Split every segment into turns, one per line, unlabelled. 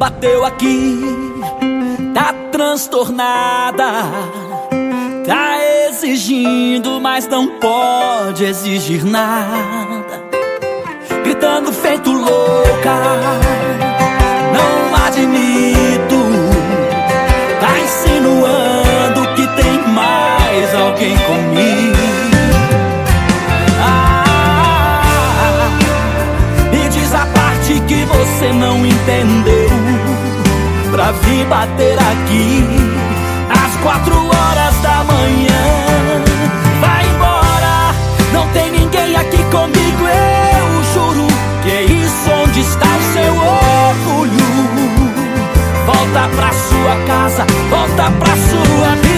bateu aqui, tá transtornada, tá exigindo, mas não pode exigir nada, gritando feito louca, não admito, tá insinuando que tem mais alguém comigo. Ah, me diz a parte que você não entendeu pra vir bater aqui às quatro horas da manhã. Vai embora, não tem ninguém aqui comigo, eu juro que é isso onde está o seu orgulho. Volta pra sua casa, volta pra sua vida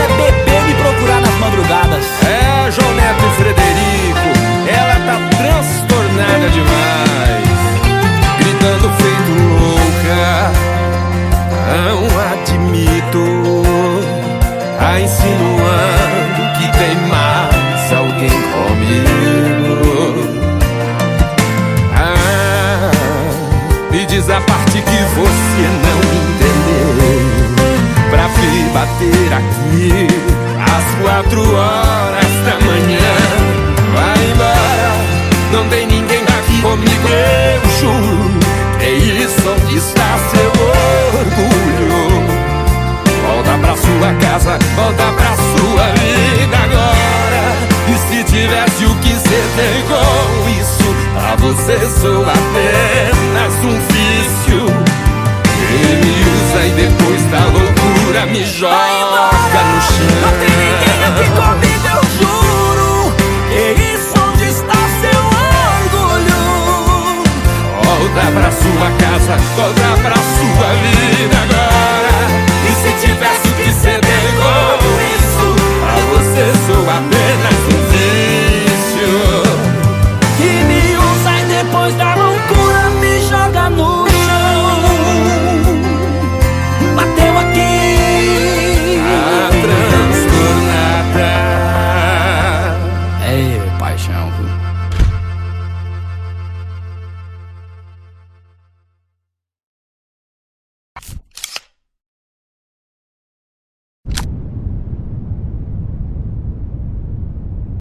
é beber e procurar nas madrugadas.
É, João Neto e Frederico, ela tá transtornada demais, gritando feito louca. Não admito, tá insinuando horas da manhã. Vai embora, não tem ninguém aqui comigo, eu juro. É isso onde está seu orgulho. Volta pra sua casa, volta pra sua vida agora. E se tivesse o que você tem com isso, pra você sou apenas um vício. Ele me usa e depois da loucura me joga no chão. pra sua vida agora.